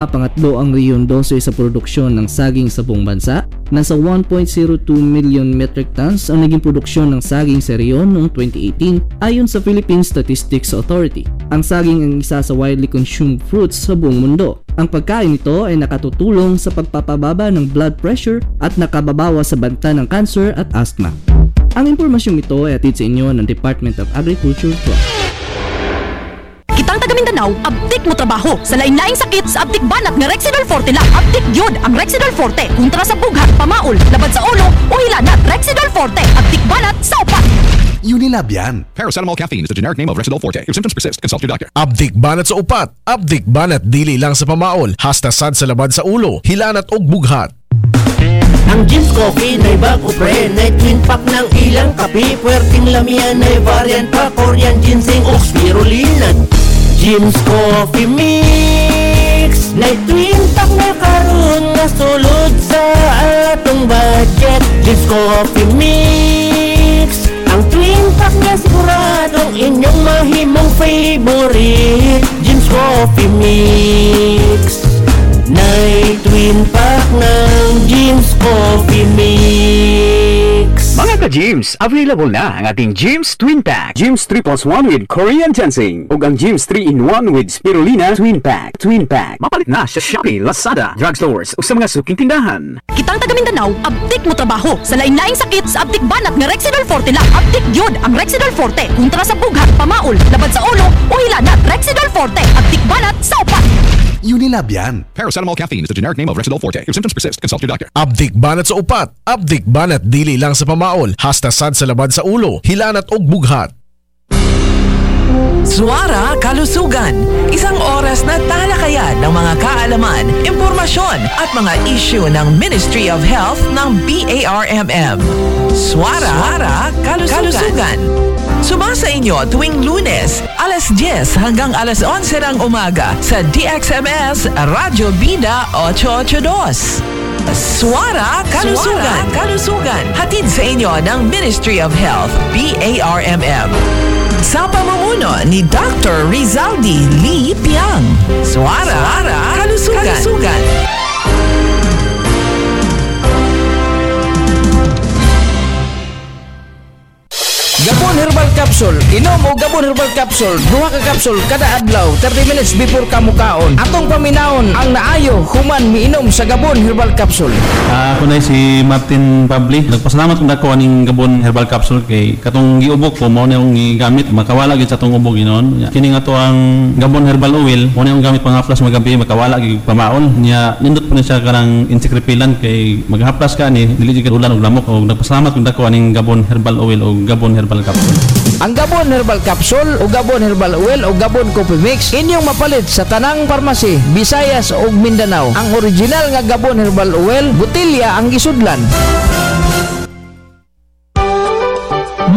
Pangatlo ang Rion 12 sa produksyon ng saging sa buong bansa. Nasa 1.02 million metric tons ang naging produksyon ng saging sa Rion noong 2018 ayon sa Philippine Statistics Authority. Ang saging ang isa sa widely consumed fruits sa buong mundo. Ang pagkain nito ay nakatutulong sa pagpapababa ng blood pressure at nakababawa sa banta ng cancer at asthma. Ang impormasyong ito ay atid sa inyo ng Department of Agriculture Trust. Kitang taga Mindanao, abtik mo trabaho sa lain-laing sakit sa abtik banat nga Rexidol Forte lang. Abtik gyud ang Rexidol Forte kontra sa bughat, pamaol, labad sa ulo o hilanat. Rexidol Forte, abtik banat sa upat. Unilab yan. Paracetamol caffeine is the generic name of Residol Forte. If symptoms persist, consult your doctor. Abdik banat sa upat, abdik banat dili lang sa pamaol, hasta sad sa labad sa ulo, hilanat og bughat. Ang Jim's Coffee na bago pre Na twin pack ng ilang kape Puwerting lamian na variant pa Korean ginseng o spirulina Jim's Coffee Mix. Na twin pack na karon nga sulod sa atong budget. Jim's Coffee Mix. Ang twin pack nga siguradong inyong mahimong favorite. Jim's Coffee Mix. Nay twin pack ng Jim's Coffee Mix Ka-Gyms, available na ang ating Gyms Twin Pack. Gyms 3 plus 1 with Korean Ginseng. O ang Gyms 3 in 1 with Spirulina Twin Pack. Twin Pack. Mapalit na sa Shopee, Lazada, drugstores o sa mga suking tindahan. Kitang taga Mindanao, abtik mo trabaho sa lain-laing sakit sa abtik banat nga Rexidol Forte lang. Abtik gyud ang Rexidol Forte kontra sa bughat, pamaol, labad sa ulo o hilanat. Rexidol Forte, abtik banat sa upat. Unilab yan. Paracetamol caffeine is the generic name of Residol Forte. If symptoms persist, consult your doctor. Abdik banat sa upat, abdik banat dili lang sa pamaol, hasta sad sa labad sa ulo, hilanat og bughat. Suara Kalusugan, isang oras na talakayan ng mga kaalaman, impormasyon at mga issue ng Ministry of Health ng BARMM. Suara, Suara Kalusugan. Kalusugan. Sumasa inyo tuwing lunes, alas 10 hanggang alas 11 ng umaga sa DXMS Radyo Bida 882. Suara Kalusugan. Suara Kalusugan. Hatid sa inyo ng Ministry of Health, BARMM. Sa pamumuno ni Dr. Rizaldi Lee Piang. Suara, Suara Kalusugan. Kalusugan. Gabon Herbal Capsule. Duha ka capsule kada adlaw 30 minutes before kamukaon. Atong paminaon ang naayo human miinom sa Gabon Herbal Capsule. Ah, ako na si Martin Pabli. Nagpasalamat kung dako aning Gabon Herbal Capsule kay katong giubok ko mao na yung gigamit makawala gid sa atong ubok ginon. Kini nga to ang Gabon Herbal Oil, mo na yung gamit pangaplas magabi makawala gid pamaon. Nya nindot pa ni siya kanang insekrepilan kay maghaplas ka ni dili gid ulan og lamok og nagpasalamat kung dako aning Gabon Herbal Oil o Gabon Herbal Capsule. Ang Gabon Herbal Capsule o Gabon Herbal Oil o Gabon Coffee Mix inyong mapalit sa tanang parmasi, Visayas ug Mindanao. Ang original nga Gabon Herbal Oil, butilya ang gisudlan.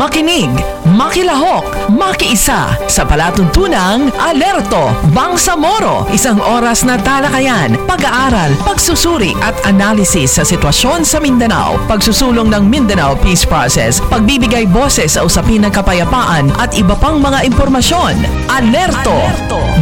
Makinig, makilahok, makiisa sa palatuntunang Alerto Bangsamoro. Isang oras na talakayan, pag-aaral, pagsusuri at analisis sa sitwasyon sa Mindanao, pagsusulong ng Mindanao Peace Process, pagbibigay boses sa usapin ng kapayapaan at iba pang mga impormasyon. Alerto,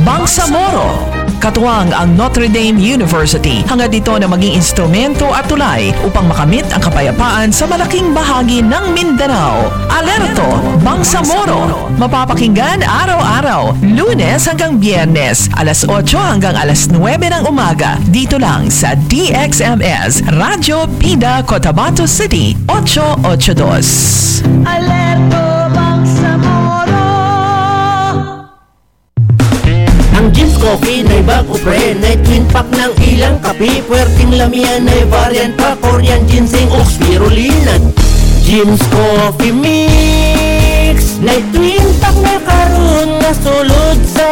Bangsamoro. Katuwang ang Notre Dame University hangad dito na maging instrumento at tulay upang makamit ang kapayapaan sa malaking bahagi ng Mindanao. Alerto, Bangsamoro. Mapapakinggan araw-araw, lunes hanggang biyernes, alas 8 hanggang alas 9 ng umaga. Dito lang sa DXMS, Radyo Pida, Cotabato City, 882. Alerto Bangsamoro Ang Jim's Coffee na bago pre Na twin pack ng ilang kape Puwerting lamian na variant pa Korean ginseng o spirulina Jim's Coffee Mix. Na twin pack na karon nga sulod sa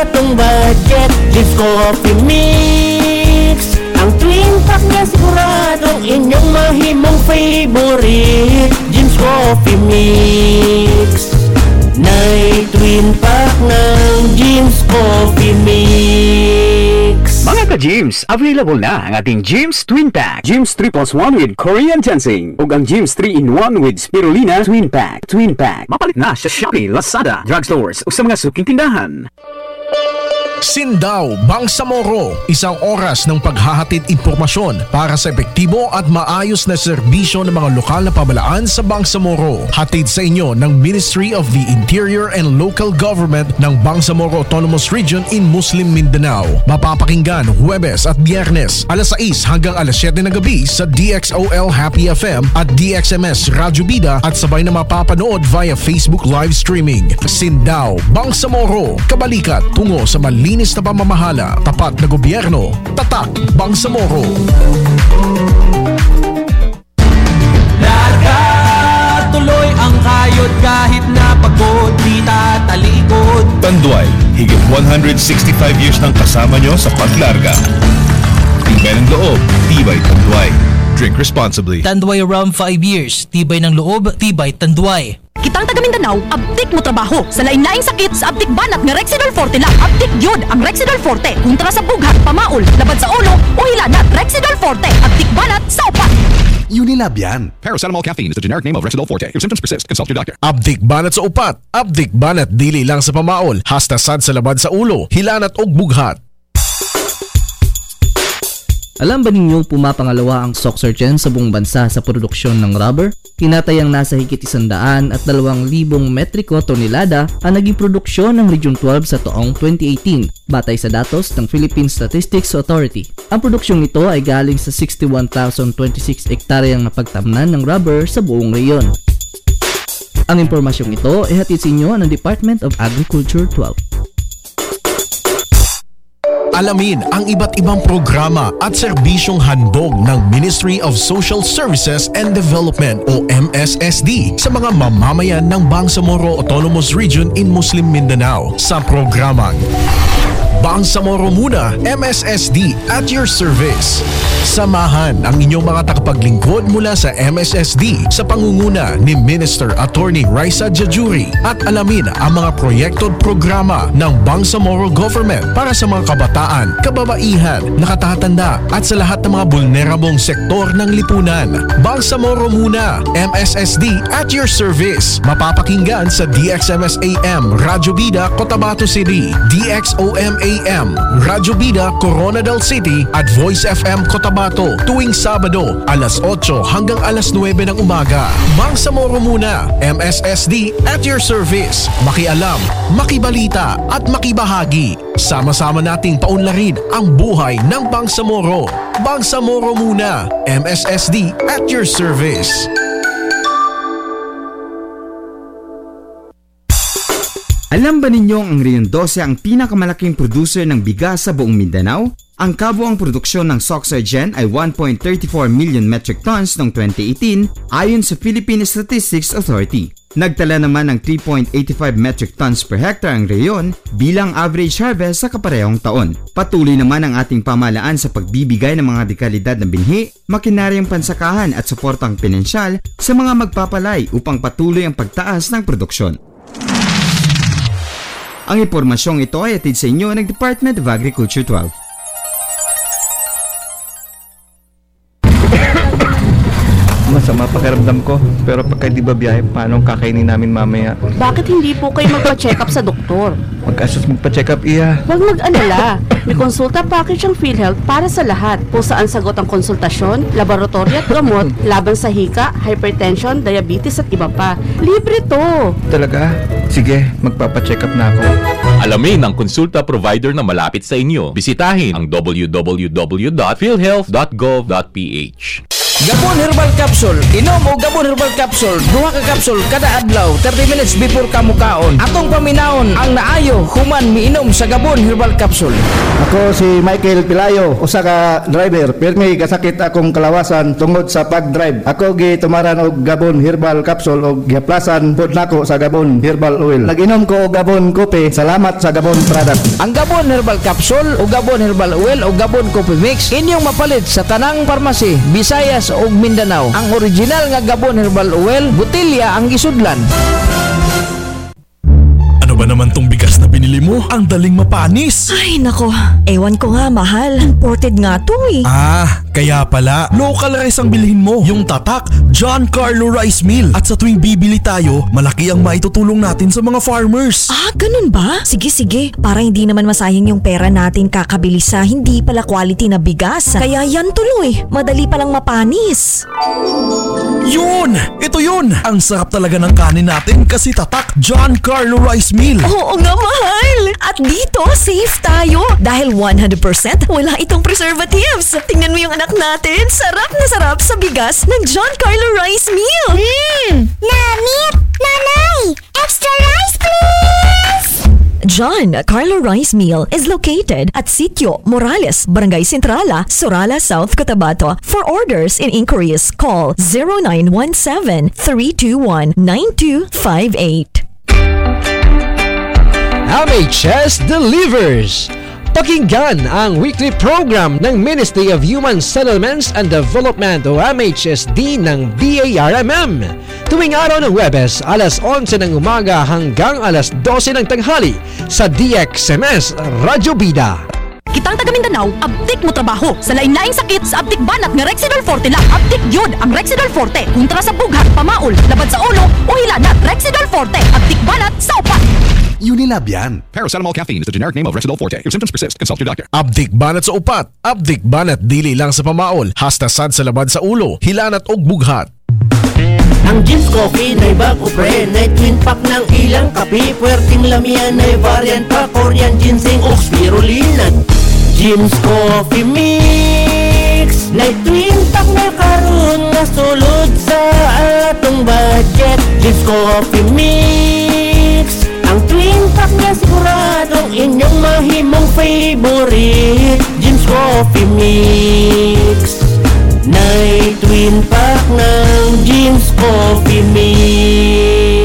atong budget. Jim's Coffee Mix. Ang twin pack nga siguradong inyong mahimong favorite. Jim's Coffee Mix. Nay twin pack ng Jim's Coffee Mix Ka-Gyms, available na ang ating Gyms Twin Pack. Gyms 3 plus 1 with Korean Ginseng. O ang Gyms 3 in 1 with Spirulina Twin Pack. Twin Pack. Mapalit na sa Shopee, Lazada, drugstores o sa mga suking tindahan. Sindaw, Bangsamoro, isang oras ng paghahatid impormasyon para sa epektibo at maayos na serbisyo ng mga lokal na pamalaan sa Bangsamoro. Hatid sa inyo ng Ministry of the Interior and Local Government ng Bangsamoro Autonomous Region in Muslim Mindanao. Mapapakinggan Huwebes at Biyernes, alas 6 hanggang alas 7 ng gabi sa DXOL Happy FM at DXMS Radyo Bida at sabay na mapapanood via Facebook live streaming. Sindaw, Bangsamoro, kabalikat tungo sa malinis na pamamahala, tapat na gobyerno, tatak, Bangsamoro. Larga tuloy ang kayod kahit na pagod di tatalikod Tanduay, higit 165 years nang kasama nyo sa paglarga. Tibay ng loob, tibay Tanduay. Drink responsibly. Tanduay around 5 years. Tibay ng loob, tibay Tanduay. Kitang taga Mindanao, abtik mo trabaho. Sa lain-laing sakit, sa abtik banat nga Rexidol Forte lang. Abtik yun ang Rexidol Forte. Kontra sa bughat, pamaol, labad sa ulo, o hilanat. Rexidol Forte. Abtik banat sa upat. Unilab yan. Paracetamol caffeine is the generic name of Rexidol Forte. If symptoms persist, consult your doctor. Abdik banat sa upat, abdik banat dili lang sa pamaol, hasta sad sa labad sa ulo, hilanat og bughat. Alam ba ninyong pumapangalawa ang Soxergen sa buong bansa sa produksyon ng rubber? Tinatayang nasa higit isandaan at dalawang libong metriko tonelada ang naging produksyon ng Region 12 sa taong 2018 batay sa datos ng Philippine Statistics Authority. Ang produksyong ito ay galing sa 61,026 ektaryang napagtamnan ng rubber sa buong reyon. Ang impormasyong ito ay hatid sa inyo ng Department of Agriculture 12. Alamin ang iba't ibang programa at serbisyong handog ng Ministry of Social Services and Development o MSSD sa mga mamamayan ng Bangsamoro Autonomous Region in Muslim Mindanao sa programang Bangsamoro Muna MSSD at your service. Samahan ang inyong mga tagapaglingkod mula sa MSSD sa pangunguna ni Minister Attorney Raisa Jajuri at alamin ang mga proyekto at programa ng Bangsamoro Government para sa mga kabataan, kababaihan, nakatatanda at sa lahat ng mga vulnerable sektor ng lipunan. Bangsamoro Muna MSSD at your service. Mapapakinggan sa DXMS AM Radyo Bida Cotabato City, DXOM AM Radyo Bida Coronadal City at Voice FM Cotabato tuwing Sabado alas 8 hanggang alas 9 ng umaga. Bangsamoro Muna MSSD at your service. Makialam, makibalita at makibahagi. Sama-sama nating paunlarin ang buhay ng Bangsamoro. Bangsamoro Muna MSSD at your service. Alam ba ninyong ang Rion 12 ang pinakamalaking producer ng bigas sa buong Mindanao? Ang kabuang produksyon ng Soxergen ay 1.34 million metric tons noong 2018 ayon sa Philippine Statistics Authority. Nagtala naman ng 3.85 metric tons per hectare ang reyon bilang average harvest sa kaparehong taon. Patuloy naman ang ating pamalaan sa pagbibigay ng mga dekalidad na binhi, makinaryang pansakahan at suportang pinansyal sa mga magpapalay upang patuloy ang pagtaas ng produksyon. Ang impormasyong ito ay atid sa inyo ng Department of Agriculture 12. Masama pakiramdam ko. Pero pagka di ba biyahe, paano ang kakainin namin mamaya? Bakit hindi po kayo magpa-check up sa doktor? Mag-asos magpa-check up, iya. Huwag mag-alala. May konsulta package ang PhilHealth para sa lahat. Kung saan sagot ang konsultasyon, laboratory at gamot, laban sa hika, hypertension, diabetes at iba pa. Libre to! Talaga? Sige, magpapa-check up na ako. Alamin ang konsulta provider na malapit sa inyo. Bisitahin ang www.philhealth.gov.ph. Gabon Herbal Capsule. Inom o Gabon Herbal Capsule. Duha ka capsule kada adlaw 30 minutes before kamukaon. Atong paminaon ang naayo human miinom sa Gabon Herbal Capsule. Ako si Michael Pilayo, usa ka driver. Pirmi kasakit akong kalawasan tungod sa pag-drive. Ako gi tumaran og Gabon Herbal Capsule og giaplasan pud nako sa Gabon Herbal Oil. Nag-inom ko og Gabon Kopi. Salamat sa Gabon product. Ang Gabon Herbal Capsule o Gabon Herbal Oil o Gabon Coffee Mix inyong mapalit sa tanang parmasi, Visayas ug Mindanao. Ang original nga Gabon Herbal Oil, butilya ang gisudlan. Ano ba naman tong bigas na binili mo? Ang daling mapanis. Ay nako, ewan ko nga mahal. Imported nga to eh. Ah, Kaya pala, local rice ang bilhin mo. Yung tatak, John Carlo Rice Mill. At sa tuwing bibili tayo, malaki ang maitutulong natin sa mga farmers. Ah, ganun ba? Sige, sige. Para hindi naman masayang yung pera natin kakabili sa hindi pala quality na bigas. Kaya yan tuloy. Madali palang mapanis. Yun! Ito yun! Ang sarap talaga ng kanin natin kasi tatak John Carlo Rice Mill. Oo nga, mahal! At dito, safe tayo. Dahil 100% wala itong preservatives. Tingnan mo yung anak natin. Sarap na sarap sa bigas ng John Carlo Rice Meal. Mmm! Namit! Nanay! Extra rice, please! John Carlo Rice Meal is located at Sitio Morales, Barangay Centrala, Sorala, South Cotabato. For orders and inquiries, call 0917-321-9258. MHS delivers! Pakinggan ang weekly program ng Ministry of Human Settlements and Development o MHSD ng BARMM. Tuwing araw ng Webes, alas 11 ng umaga hanggang alas 12 ng tanghali sa DXMS Radyo Bida. Kitang taga Mindanao, abtik mo trabaho. Sa lain-laing sakit, sa abtik banat nga Rexidol Forte lang. Abtik yun ang Rexidol Forte. Kontra sa bughat, pamaol, labad sa ulo, o hilanat. Rexidol Forte. Abtik banat sa upat. Unilab yan. Paracetamol caffeine is the generic name of Residol Forte. If symptoms persist, consult your doctor. Abdik banat sa upat, abdik banat dili lang sa pamaol, hasta sad sa labad sa ulo, hilanat og bughat. Ang Jim's Coffee na bago pre Na twin pack ng ilang kape Puwerting lamian na variant pa Korean ginseng o spirulina Jim's Coffee Mix Na twin pack na karon na sulod sa atong budget Jim's Coffee Mix pack na siguradong inyong mahimong favorite Jim's Coffee Mix. Night twin pack ng Jim's Coffee Mix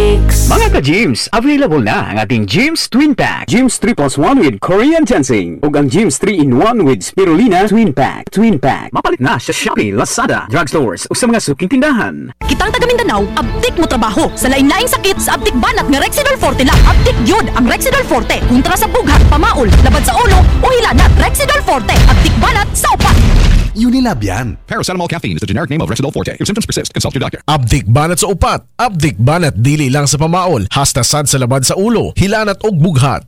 Mga ka-Gyms, available na ang ating Gyms Twin Pack. Gyms 3 plus 1 with Korean Ginseng. Ug ang Gyms 3 in 1 with Spirulina Twin Pack. Twin Pack. Mapalit na sa Shopee, Lazada, drugstores o sa mga suking tindahan. Kitang taga Mindanao, abtik mo trabaho. Sa lain-laing sakit, sa abtik banat nga Rexidol Forte lang. Abtik yun ang Rexidol Forte. Kontra sa bughat, pamaol, labad sa ulo, o hilanat. Rexidol Forte. Abtik banat sa upat. Unilab yan. Paracetamol caffeine is the generic name of Residol Forte. If symptoms persist, consult your doctor. Abdik banat sa upat, abdik banat dili lang sa pamaol, hasta sad sa labad sa ulo, hilanat og bughat.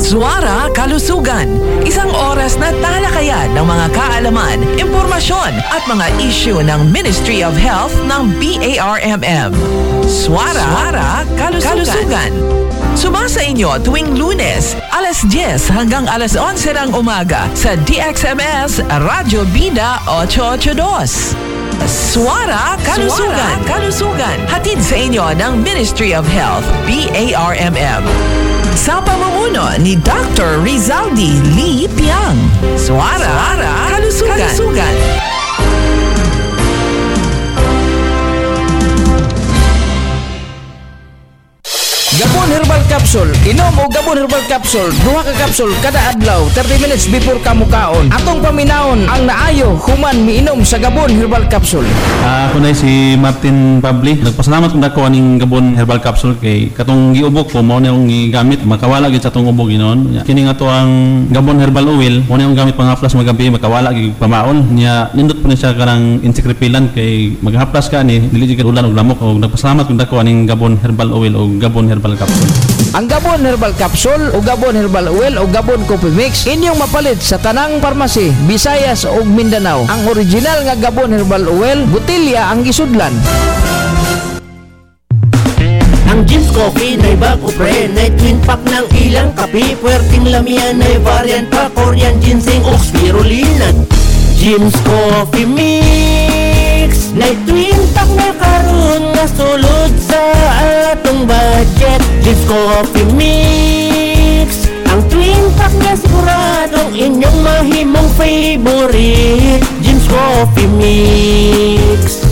Suara Kalusugan, isang oras na talakayan ng mga kaalaman, impormasyon at mga issue ng Ministry of Health ng BARMM. Suara, Suara Kalusugan. Kalusugan. Sumasa inyo tuwing lunes, alas 10 hanggang alas 11 ng umaga sa DXMS Radyo Bida 882. Suara Kalusugan. Suara Kalusugan. Hatid sa inyo ng Ministry of Health, BARMM. Sa pamumuno ni Dr. Rizaldi Lee Piang. Suara, Suara Kalusugan. Kalusugan. Capsule. Inom o Gabon Herbal Capsule. Duha ka capsule kada adlaw 30 minutes before kamukaon. Atong paminaon ang naayo human miinom sa Gabon Herbal Capsule. Ah, ako na si Martin Pabli. Nagpasalamat kung dako aning Gabon Herbal Capsule kay katong giubok ko mao na yung gigamit makawala gid sa atong ubok ginon. Nya, Kini nga to ang Gabon Herbal Oil mo na yung gamit panghaplas magabi makawala gid pamaon. Nya nindot pa ni siya karang insect repellent kay maghaplas ka ni dili gid ulan og lamok og nagpasalamat kung dako aning Gabon Herbal Oil o Gabon Herbal Capsule. Ang Gabon Herbal Capsule o Gabon Herbal Oil o Gabon Coffee Mix inyong mapalit sa tanang parmasi, Visayas ug Mindanao. Ang original nga Gabon Herbal Oil, butilya ang gisudlan. Ang Jim's Coffee na bago pre Na twin pack ng ilang kape Puwerting lamian na variant pa Korean ginseng o spirulina Jim's Coffee Mix Na twin pack na karon na sulod sa atong budget Jim's Coffee Mix Ang twin pack na siguradong inyong mahimong favorite Jim's Coffee Mix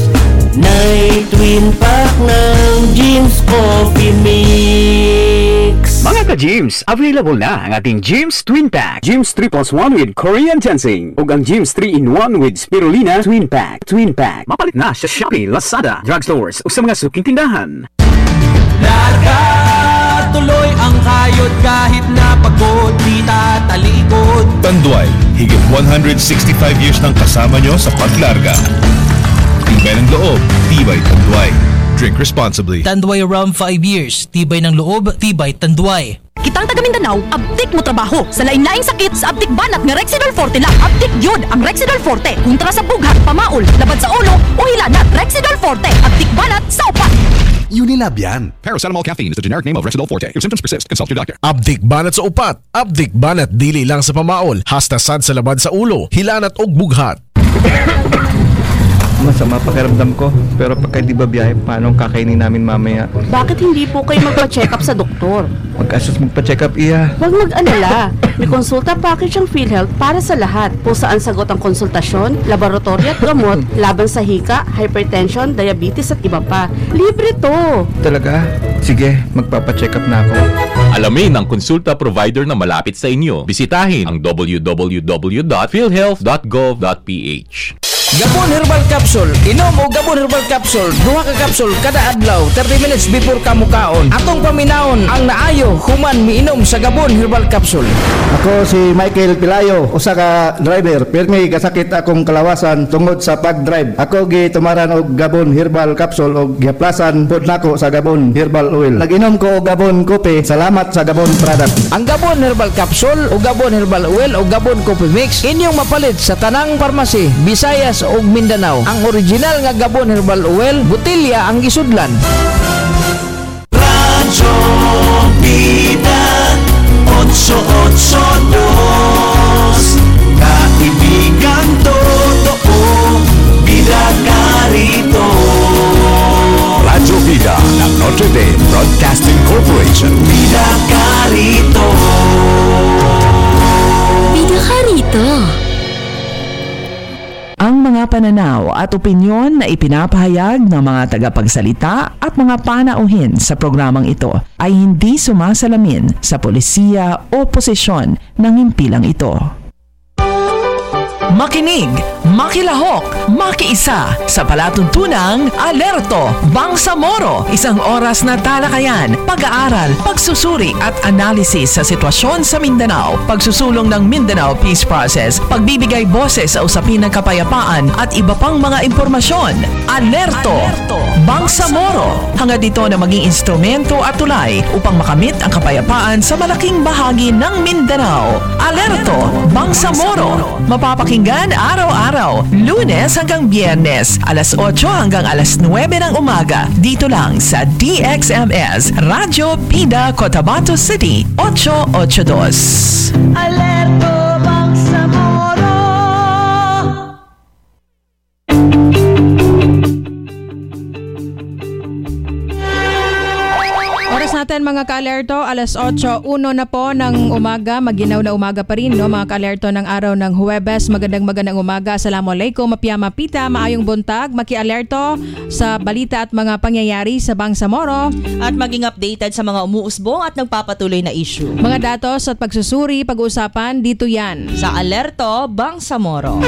Night twin pack ng Jim's Coffee Mix Mga ka-Gyms, available na ang ating Gyms Twin Pack. Gyms 3 plus 1 with Korean Ginseng. Ug ang Gyms 3 in 1 with Spirulina Twin Pack. Twin Pack. Mapalit na sa Shopee, Lazada, drugstores o sa mga suking tindahan. Larga tuloy ang kayod kahit na pagod di tatalikod Tanduay, Higit 165 years ng kasama nyo sa paglarga. Tibay ng loob, tibay tanduay. Drink responsibly. Tanduay around 5 years. Tibay ng loob, tibay tanduay. Kitang taga Mindanao, abtik mo trabaho. Sa lain-laing sakit, sa abtik banat nga Rexidol Forte lang. Abtik yun ang Rexidol Forte. Kontra sa bughat, pamaol, labad sa ulo, o hilanat. Rexidol Forte. Abtik banat sa upat. Unilab yan. Paracetamol caffeine is the generic name of Residol Forte. If symptoms persist, consult your doctor. Abdik banat sa upat, abdik banat dili lang sa pamaol, hasta sad sa labad sa ulo, hilanat og bughat. Masama pakiramdam ko. Pero pagka di ba biyahe, paano ang kakainin namin mamaya? Bakit hindi po kayo magpa-check up sa doktor? Mag-asos magpa-check up, iya. Huwag mag-alala. May konsulta package ang PhilHealth para sa lahat. Kung saan sagot ang konsultasyon, laboratory at gamot, laban sa hika, hypertension, diabetes at iba pa. Libre to. Talaga? Sige, magpapa-check up na ako. Alamin ang konsulta provider na malapit sa inyo. Bisitahin ang www.philhealth.gov.ph. Gabon Herbal Capsule. Inom o Gabon Herbal Capsule. Duha ka capsule kada adlaw 30 minutes before kamukaon. Atong paminawon ang naayo human miinom sa Gabon Herbal Capsule. Ako si Michael Pilayo, usa ka driver. Pirmi kasakit akong kalawasan tungod sa pag-drive. Ako gi tumaran og Gabon Herbal Capsule og giaplasan pud nako sa Gabon Herbal Oil. Nag-inom ko og Gabon Kopi. Salamat sa Gabon product. Ang Gabon Herbal Capsule o Gabon Herbal Oil o Gabon Coffee Mix inyong mapalit sa tanang parmasi, Visayas ug Mindanao. Ang original nga Gabon Herbal Oil, butilya ang gisudlan. Radyo Vida 882 Kaibigan totoo Vida ka rito Radyo Vida ng Notre Dame Broadcasting Corporation. Vida ka rito mga pananaw at opinyon na ipinapahayag ng mga tagapagsalita at mga panauhin sa programang ito ay hindi sumasalamin sa polisiya o posisyon ng himpilang ito. Makinig, makilahok, makiisa sa palatuntunang Alerto Bangsamoro. Isang oras na talakayan, pag-aaral, pagsusuri at analisis sa sitwasyon sa Mindanao, pagsusulong ng Mindanao Peace Process, pagbibigay boses sa usapin ng kapayapaan at iba pang mga impormasyon. Alerto, Bangsamoro. Hangad dito na maging instrumento at tulay upang makamit ang kapayapaan sa malaking bahagi ng Mindanao. Alerto, Bangsamoro. Mapapakinggan araw-araw, lunes hanggang biyernes, alas 8 hanggang alas 9 ng umaga. Dito lang sa DXMS, Radyo Pida, Cotabato City, 882. Alerto natin mga ka-alerto, alas 8.01 na po ng umaga, maginaw na umaga pa rin no, mga ka-alerto ng araw ng Huwebes. Magandang magandang umaga. Assalamualaikum, mapiyama pita, maayong buntag, maki-alerto sa balita at mga pangyayari sa Bangsamoro. At maging updated sa mga umuusbong at nagpapatuloy na issue. Mga datos at pagsusuri, pag-uusapan, dito yan. Sa Alerto, Bangsamoro.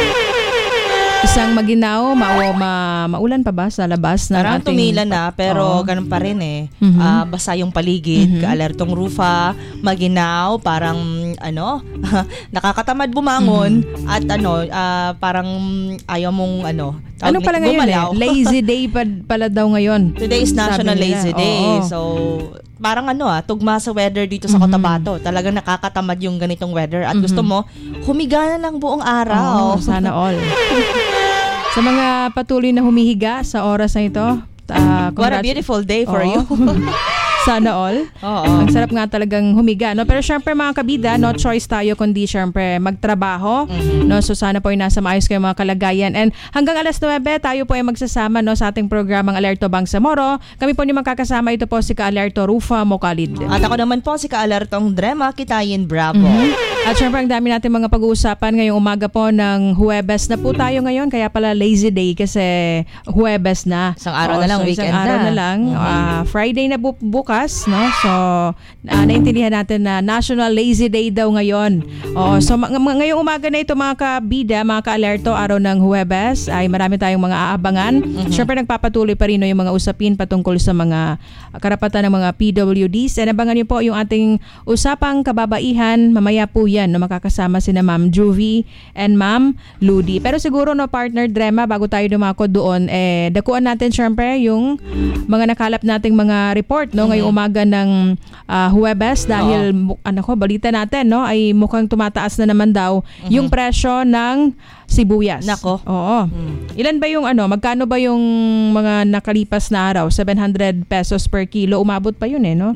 Isang maginaw, ma ma maulan pa ba sa labas ng Parang ating... tumila na, pero Oo. ganun pa rin eh. Mhm. Ah, basa yung paligid, Mhm. kaalertong rufa, maginaw, parang ano, nakakatamad bumangon at ano, ah, parang ayaw mong ano, tawag Ano nito, pala ngayon gumalaw. eh? Lazy day pa, pala daw ngayon. Today is Sabi National nila. Lazy Day. Oo. So, parang ano ah, tugma sa weather dito sa Cotabato. Talagang nakakatamad yung ganitong weather at gusto Mhm. mo humiga na ng buong araw. Oo, sana all. sa mga patuloy na humihiga sa oras na ito, ah, What a beautiful day for Oo. you. Sana all. Oo. Ang sarap nga talagang humiga. No? Pero syempre mga kabida, no choice tayo kundi syempre magtrabaho. Mm-hmm. No? So sana po ay nasa maayos kayo mga kalagayan. And hanggang alas 9, tayo po ay magsasama no, sa ating programang Alerto Bangsamoro. Kami po ni magkakasama. Ito po si Ka-Alerto Rufa Mokalid. At ako naman po si Kaalertong Drema Kitayin Bravo. Mhm. At syempre ang dami natin mga pag-uusapan ngayong umaga po ng Huwebes na po tayo ngayon. Kaya pala lazy day kasi Huwebes na. Isang araw na lang, so weekend isang araw na. na lang. Mhm. Ah, Friday na bu- bukas bukas, no? So, ah, naintindihan natin na National Lazy Day daw ngayon. Oh, so ma- ngayong umaga na ito mga kabida, mga ka-alerto, araw ng Huwebes, ay marami tayong mga aabangan. Siyempre nagpapatuloy pa rin no, yung mga usapin patungkol sa mga karapatan ng mga PWDs. And abangan niyo po yung ating usapang kababaihan. Mamaya po yan, no, makakasama si na Ma'am Juvie and Ma'am Ludi. Pero siguro, no, partner Drema, bago tayo dumako doon, eh, dakuan natin syempre yung mga nakalap nating mga report no ngayong umaga ng ah, Huwebes dahil mu- ano ko balita natin no ay mukhang tumataas na naman daw yung presyo ng sibuyas. Nako. Oo. Ilan ba yung ano, magkano ba yung mga nakalipas na araw? 700 pesos per kilo. Umabot pa yun eh, no?